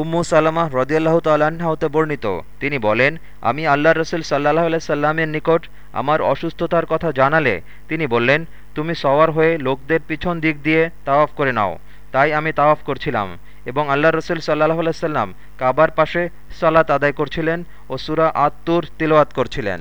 উম্মু সালামা রদিয়াল্লাহ তাল্লাহতে বর্ণিত। তিনি বলেন, আমি আল্লাহ রসুল সাল্লাহ সাল্লামের নিকট আমার অসুস্থতার কথা জানালে তিনি বললেন, তুমি সওয়ার হয়ে লোকদের পিছন দিক দিয়ে তাওয়াফ করে নাও। তাই আমি তাওয়াফ করছিলাম এবং আল্লাহ রসুল সাল্লাহ সাল্লাম কাবার পাশে সালাত আদায় করছিলেন ও সুরা আত্মুর তিলওয়াত করছিলেন।